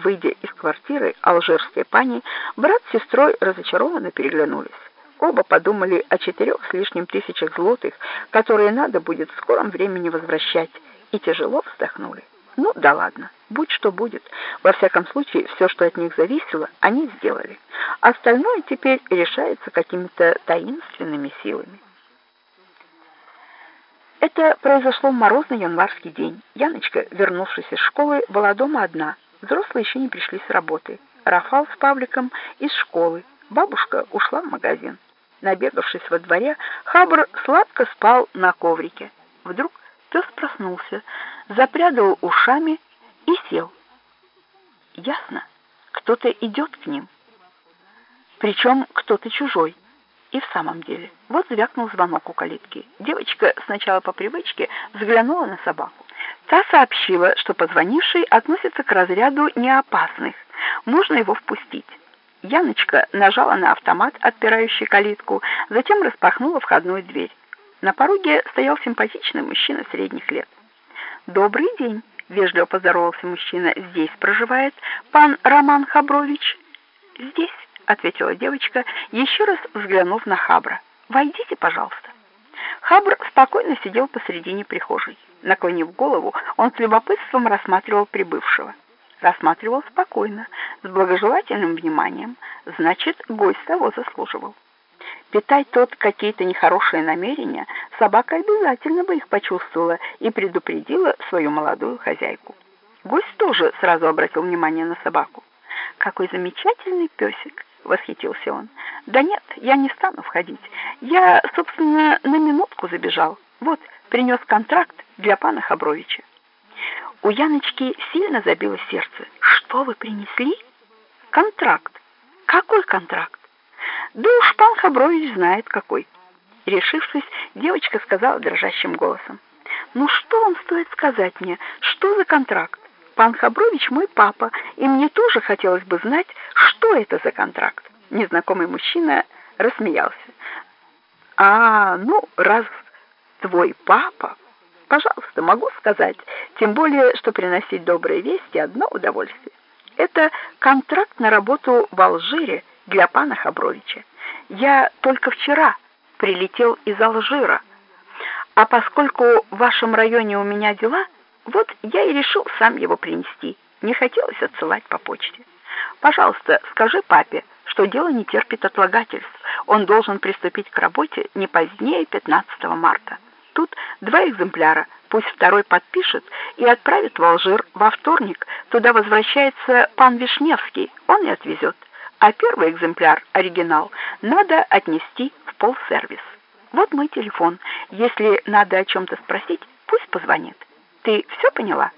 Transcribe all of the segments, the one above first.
выйдя из квартиры алжирской пани, брат с сестрой разочарованно переглянулись. Оба подумали о четырех с лишним тысячах злотых, которые надо будет в скором времени возвращать, и тяжело вздохнули. Ну да ладно, будь что будет. Во всяком случае, все, что от них зависело, они сделали. Остальное теперь решается какими-то таинственными силами. Это произошло в морозный январский день. Яночка, вернувшись из школы, была дома одна. Взрослые еще не пришли с работы. Рафал с Павликом из школы. Бабушка ушла в магазин. Набегавшись во дворе, Хабр сладко спал на коврике. Вдруг пес проснулся, запрядал ушами и сел. Ясно, кто-то идет к ним. Причем кто-то чужой. И в самом деле, вот звякнул звонок у калитки. Девочка сначала по привычке взглянула на собаку. Та сообщила, что позвонивший относится к разряду неопасных. Можно его впустить. Яночка нажала на автомат, отпирающий калитку, затем распахнула входную дверь. На пороге стоял симпатичный мужчина средних лет. «Добрый день», — вежливо поздоровался мужчина. «Здесь проживает пан Роман Хабрович?» «Здесь», — ответила девочка, еще раз взглянув на Хабра. «Войдите, пожалуйста». Хабр спокойно сидел посредине прихожей. Наклонив голову, он с любопытством рассматривал прибывшего. Рассматривал спокойно, с благожелательным вниманием, значит, гость того заслуживал. Питай тот какие-то нехорошие намерения, собака обязательно бы их почувствовала и предупредила свою молодую хозяйку. Гость тоже сразу обратил внимание на собаку. «Какой замечательный песик!» — восхитился он. «Да нет, я не стану входить. Я, собственно, на минутку забежал. Вот, принес контракт для пана Хабровича». У Яночки сильно забилось сердце. «Что вы принесли?» «Контракт. Какой контракт?» Да уж пан Хабрович знает какой. Решившись, девочка сказала дрожащим голосом. Ну что он стоит сказать мне? Что за контракт? Пан Хабрович мой папа, и мне тоже хотелось бы знать, что это за контракт. Незнакомый мужчина рассмеялся. А, ну, раз твой папа, пожалуйста, могу сказать, тем более, что приносить добрые вести одно удовольствие. Это контракт на работу в Алжире для пана Хабровича. Я только вчера прилетел из Алжира, а поскольку в вашем районе у меня дела, вот я и решил сам его принести. Не хотелось отсылать по почте. Пожалуйста, скажи папе, что дело не терпит отлагательств. Он должен приступить к работе не позднее 15 марта. Тут два экземпляра. Пусть второй подпишет и отправит в Алжир во вторник. Туда возвращается пан Вишневский. Он и отвезет а первый экземпляр, оригинал, надо отнести в полсервис. Вот мой телефон. Если надо о чем-то спросить, пусть позвонит. Ты все поняла?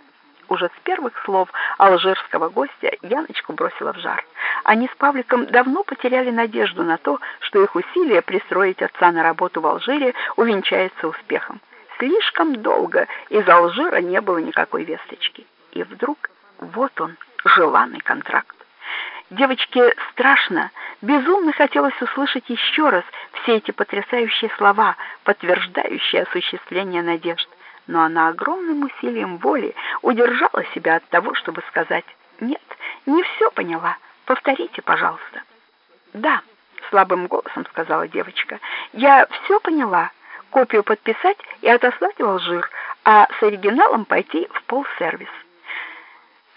Уже с первых слов алжирского гостя Яночку бросила в жар. Они с Павликом давно потеряли надежду на то, что их усилия пристроить отца на работу в Алжире увенчается успехом. Слишком долго из Алжира не было никакой весточки. И вдруг вот он, желанный контракт. Девочке страшно, безумно хотелось услышать еще раз все эти потрясающие слова, подтверждающие осуществление надежд. Но она огромным усилием воли удержала себя от того, чтобы сказать «Нет, не все поняла. Повторите, пожалуйста». «Да», — слабым голосом сказала девочка, — «я все поняла. Копию подписать и отослать в Алжир, а с оригиналом пойти в полсервис».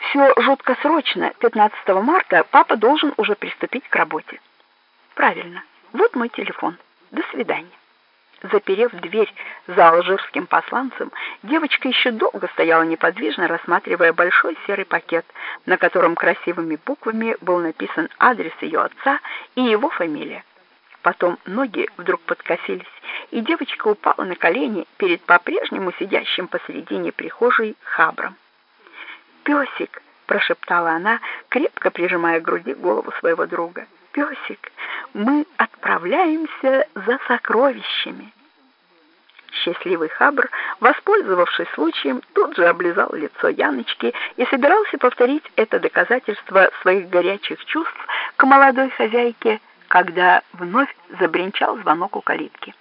Все жутко срочно. 15 марта папа должен уже приступить к работе. Правильно. Вот мой телефон. До свидания. Заперев дверь за алжирским посланцем, девочка еще долго стояла неподвижно, рассматривая большой серый пакет, на котором красивыми буквами был написан адрес ее отца и его фамилия. Потом ноги вдруг подкосились, и девочка упала на колени перед по-прежнему сидящим посредине прихожей хабром. «Песик!» прошептала она, крепко прижимая к груди голову своего друга. «Песик, мы отправляемся за сокровищами!» Счастливый Хабр, воспользовавшись случаем, тут же облизал лицо Яночки и собирался повторить это доказательство своих горячих чувств к молодой хозяйке, когда вновь забринчал звонок у калитки.